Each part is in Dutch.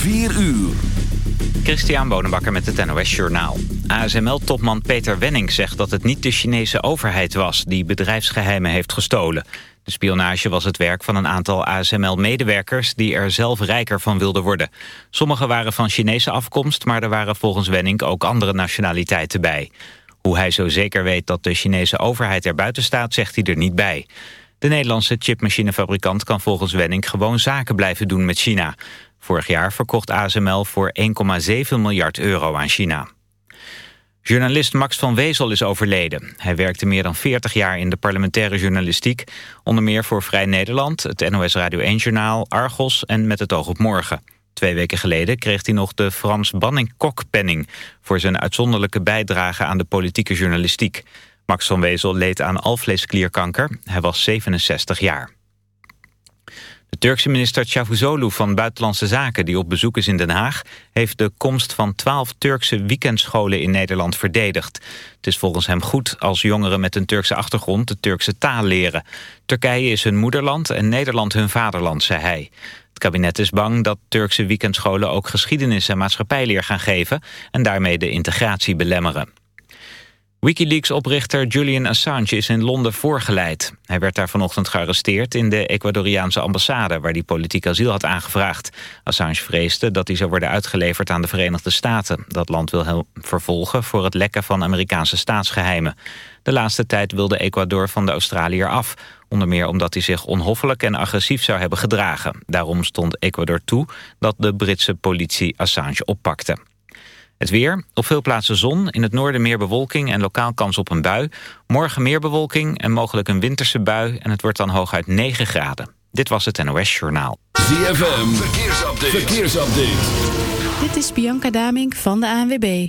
4 uur. Christian Bonenbakker met het NOS Journaal. ASML-topman Peter Wenning zegt dat het niet de Chinese overheid was... die bedrijfsgeheimen heeft gestolen. De spionage was het werk van een aantal ASML-medewerkers... die er zelf rijker van wilden worden. Sommigen waren van Chinese afkomst... maar er waren volgens Wenning ook andere nationaliteiten bij. Hoe hij zo zeker weet dat de Chinese overheid er buiten staat... zegt hij er niet bij. De Nederlandse chipmachinefabrikant kan volgens Wenning gewoon zaken blijven doen met China. Vorig jaar verkocht ASML voor 1,7 miljard euro aan China. Journalist Max van Wezel is overleden. Hij werkte meer dan 40 jaar in de parlementaire journalistiek. Onder meer voor Vrij Nederland, het NOS Radio 1-journaal, Argos en Met het oog op morgen. Twee weken geleden kreeg hij nog de Frans Banning-Kok-penning... voor zijn uitzonderlijke bijdrage aan de politieke journalistiek. Max van Wezel leed aan alvleesklierkanker. Hij was 67 jaar. De Turkse minister Çavuşoğlu van Buitenlandse Zaken, die op bezoek is in Den Haag, heeft de komst van twaalf Turkse weekendscholen in Nederland verdedigd. Het is volgens hem goed als jongeren met een Turkse achtergrond de Turkse taal leren. Turkije is hun moederland en Nederland hun vaderland, zei hij. Het kabinet is bang dat Turkse weekendscholen ook geschiedenis en maatschappijleer gaan geven en daarmee de integratie belemmeren. Wikileaks-oprichter Julian Assange is in Londen voorgeleid. Hij werd daar vanochtend gearresteerd in de Ecuadoriaanse ambassade... waar hij politiek asiel had aangevraagd. Assange vreesde dat hij zou worden uitgeleverd aan de Verenigde Staten. Dat land wil hem vervolgen voor het lekken van Amerikaanse staatsgeheimen. De laatste tijd wilde Ecuador van de Australiër af. Onder meer omdat hij zich onhoffelijk en agressief zou hebben gedragen. Daarom stond Ecuador toe dat de Britse politie Assange oppakte. Het weer, op veel plaatsen zon, in het noorden meer bewolking en lokaal kans op een bui. Morgen meer bewolking en mogelijk een winterse bui en het wordt dan hooguit 9 graden. Dit was het NOS Journaal. ZFM, verkeersupdate. verkeersupdate. Dit is Bianca Damink van de ANWB.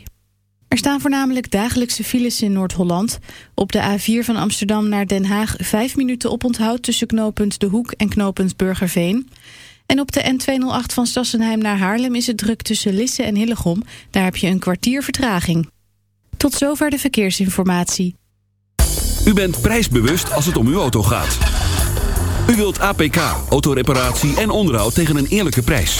Er staan voornamelijk dagelijkse files in Noord-Holland. Op de A4 van Amsterdam naar Den Haag 5 minuten oponthoud tussen knooppunt De Hoek en knooppunt Burgerveen. En op de N208 van Stassenheim naar Haarlem is het druk tussen Lisse en Hillegom. Daar heb je een kwartier vertraging. Tot zover de verkeersinformatie. U bent prijsbewust als het om uw auto gaat. U wilt APK, autoreparatie en onderhoud tegen een eerlijke prijs.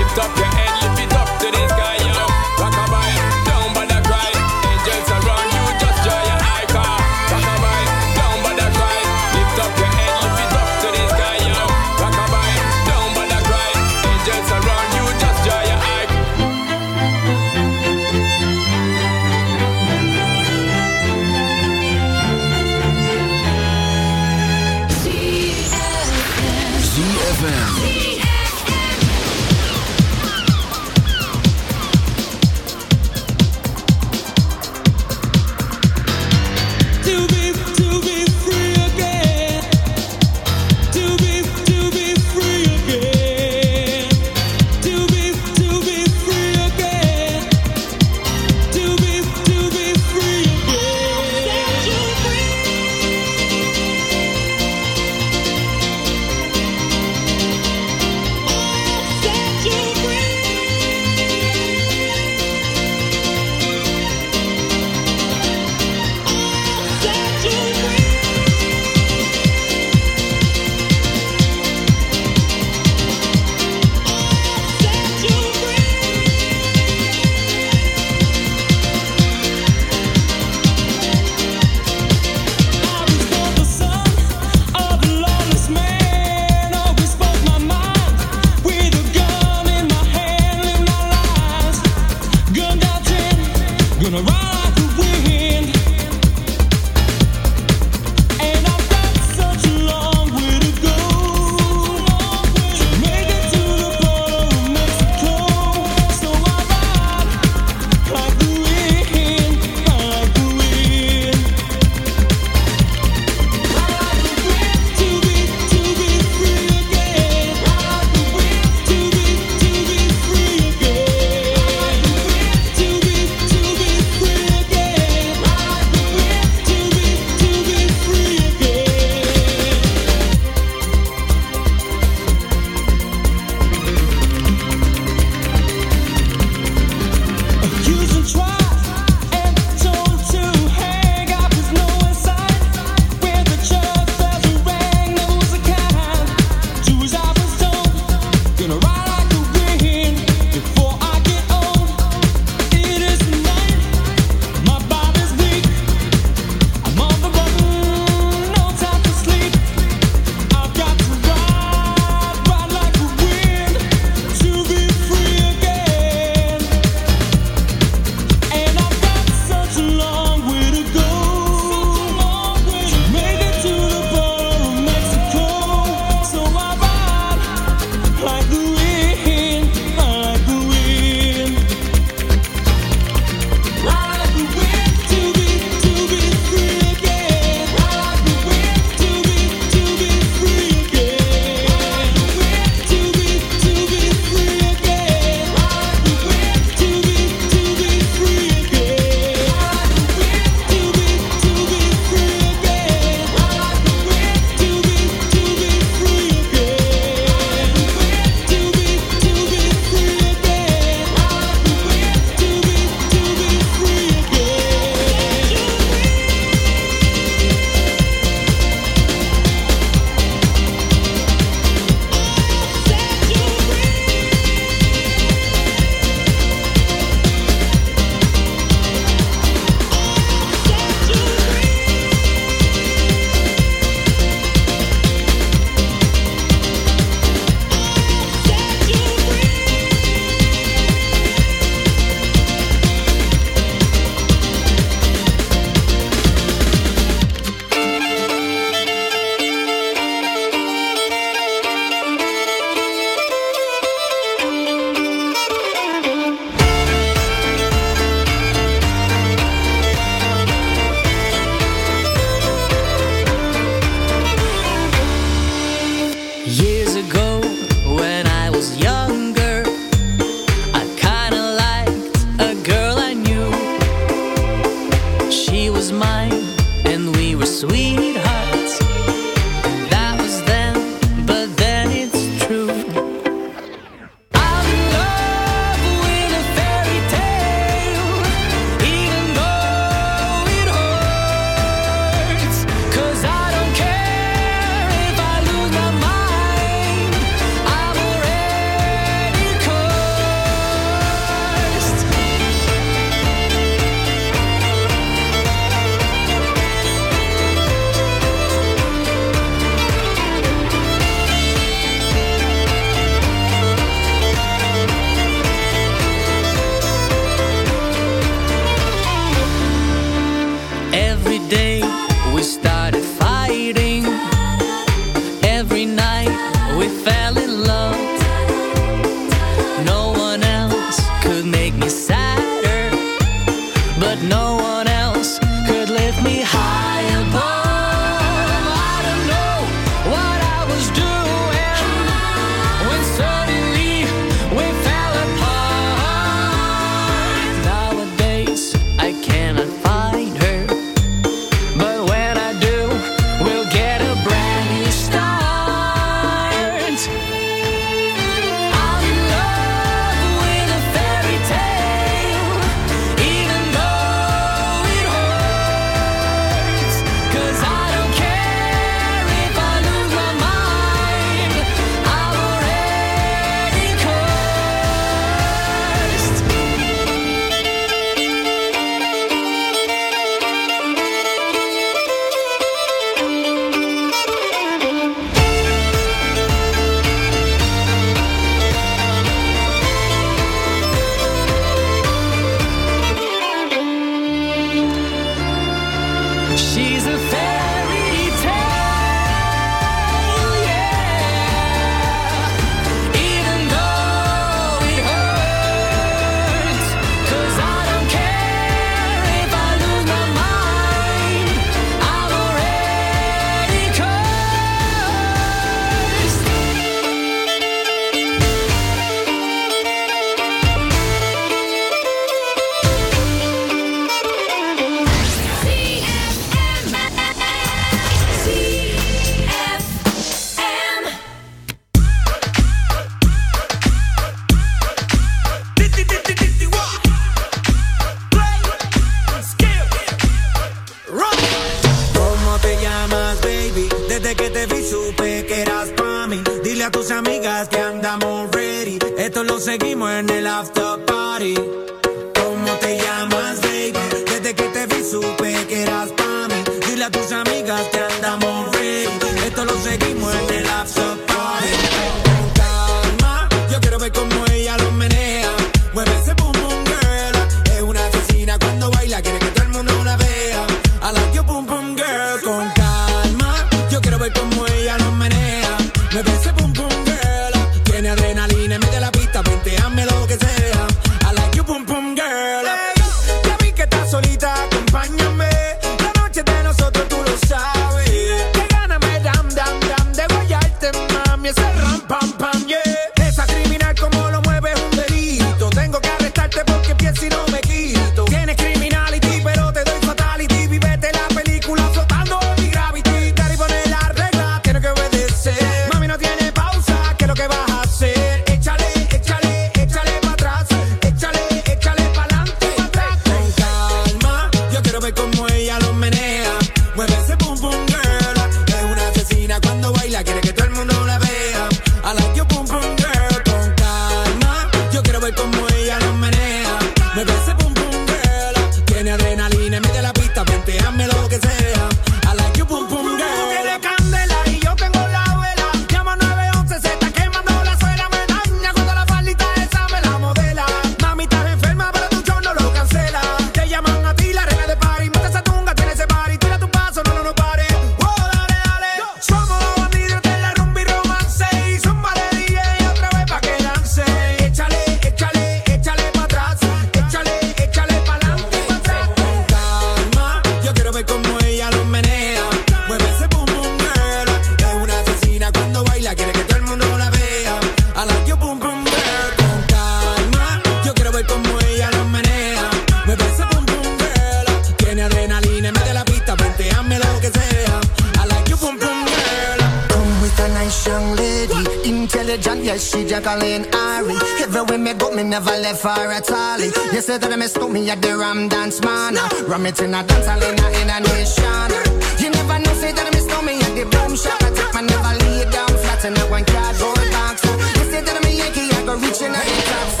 Jacqueline Ari. Everywhere me go, me never left for a tally. You say that I stole me at the Ram Dance Man. Ram it in a dance, I in a, nation. You never know, say that I stole me at the Boom Shop. I take my never lay down flat in a one cardboard box. You say that I'm a Yankee, I go reaching out the.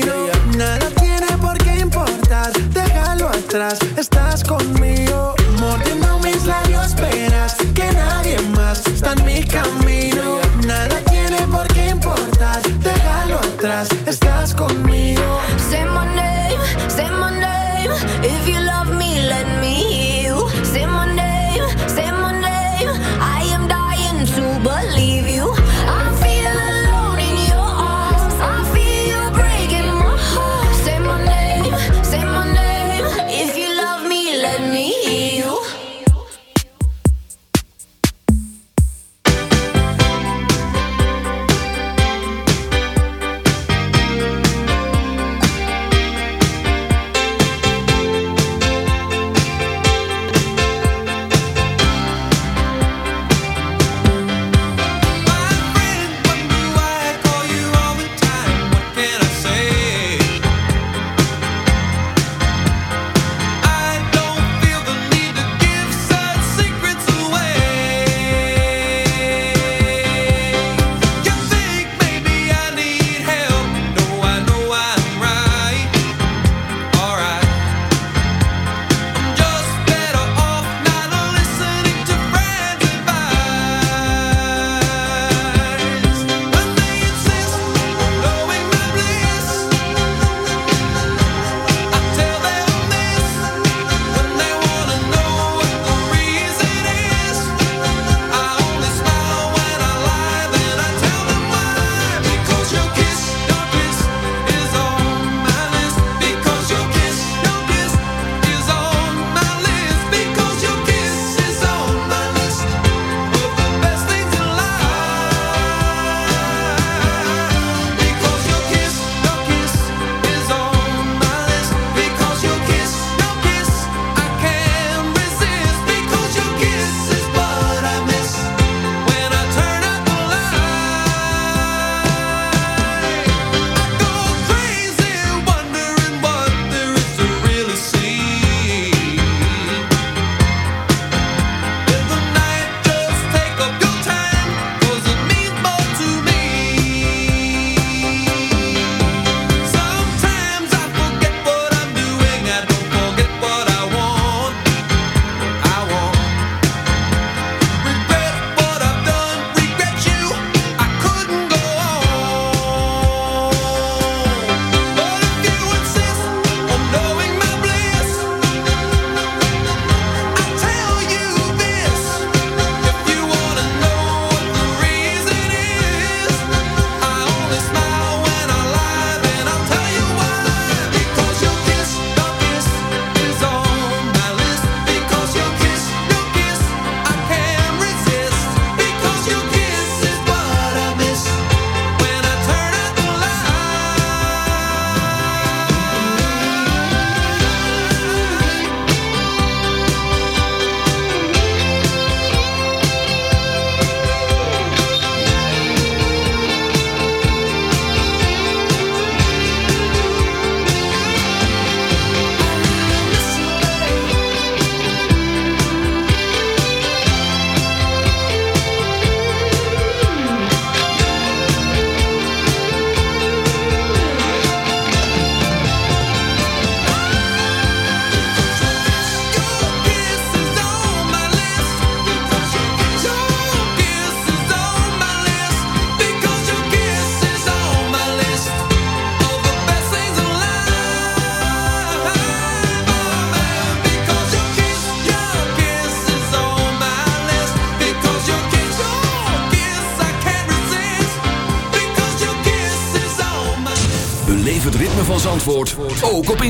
Atrás,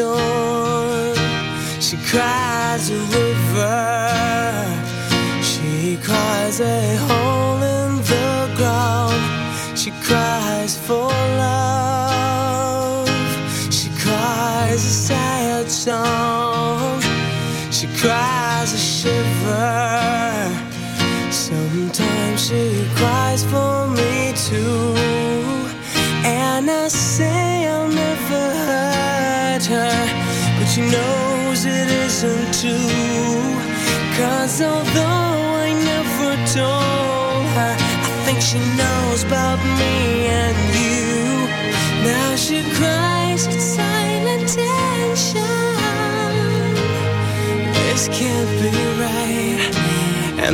door. She cries away.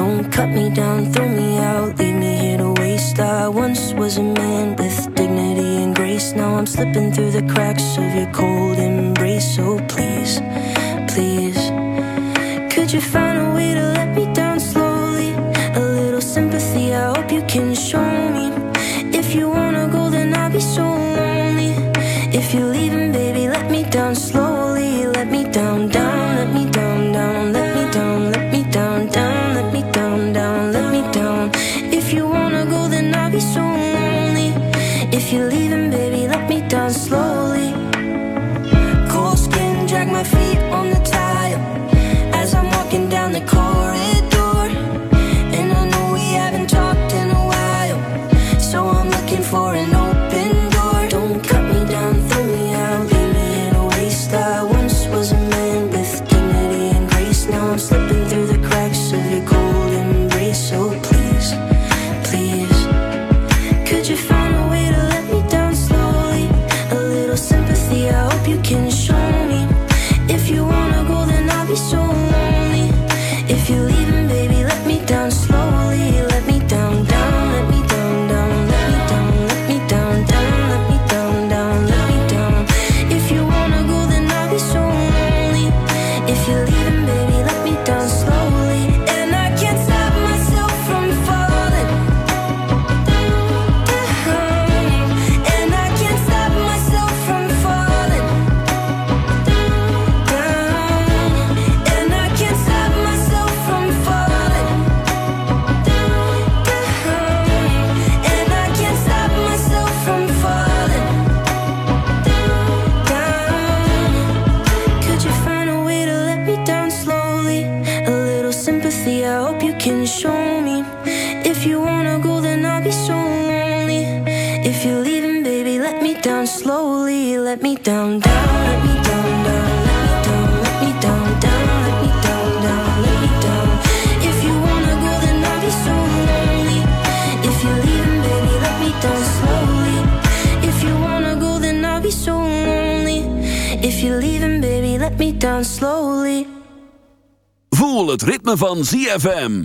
Don't cut me down, throw me out, leave me here to waste. I once was a man with dignity and grace. Now I'm slipping through the cracks of your cold embrace. So please, please, could you find a way? Slowly. Voel het ritme van ZFM.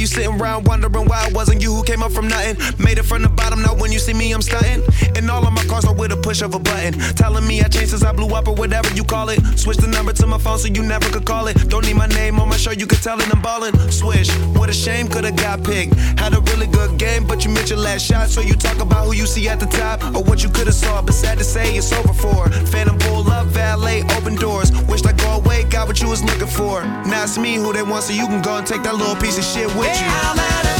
You sitting around wondering why it wasn't you who came up from nothing. Made it from the bottom, now when you see me, I'm stunting. And all of my cars are with a push of a button. Telling me I changed since I blew up or whatever you call it. Switch the number to my phone so you never could call it. Don't need my name on my show, you could tell it I'm ballin'. Swish, what a shame, could've got picked. Had a really good game, but you missed your last shot. So you talk about who you see at the top or what you could've saw. But sad to say, it's over for. Phantom pull up, valet, open doors. Wished I go away, got what you was looking for. Now it's me who they want, so you can go and take that little piece of shit with you.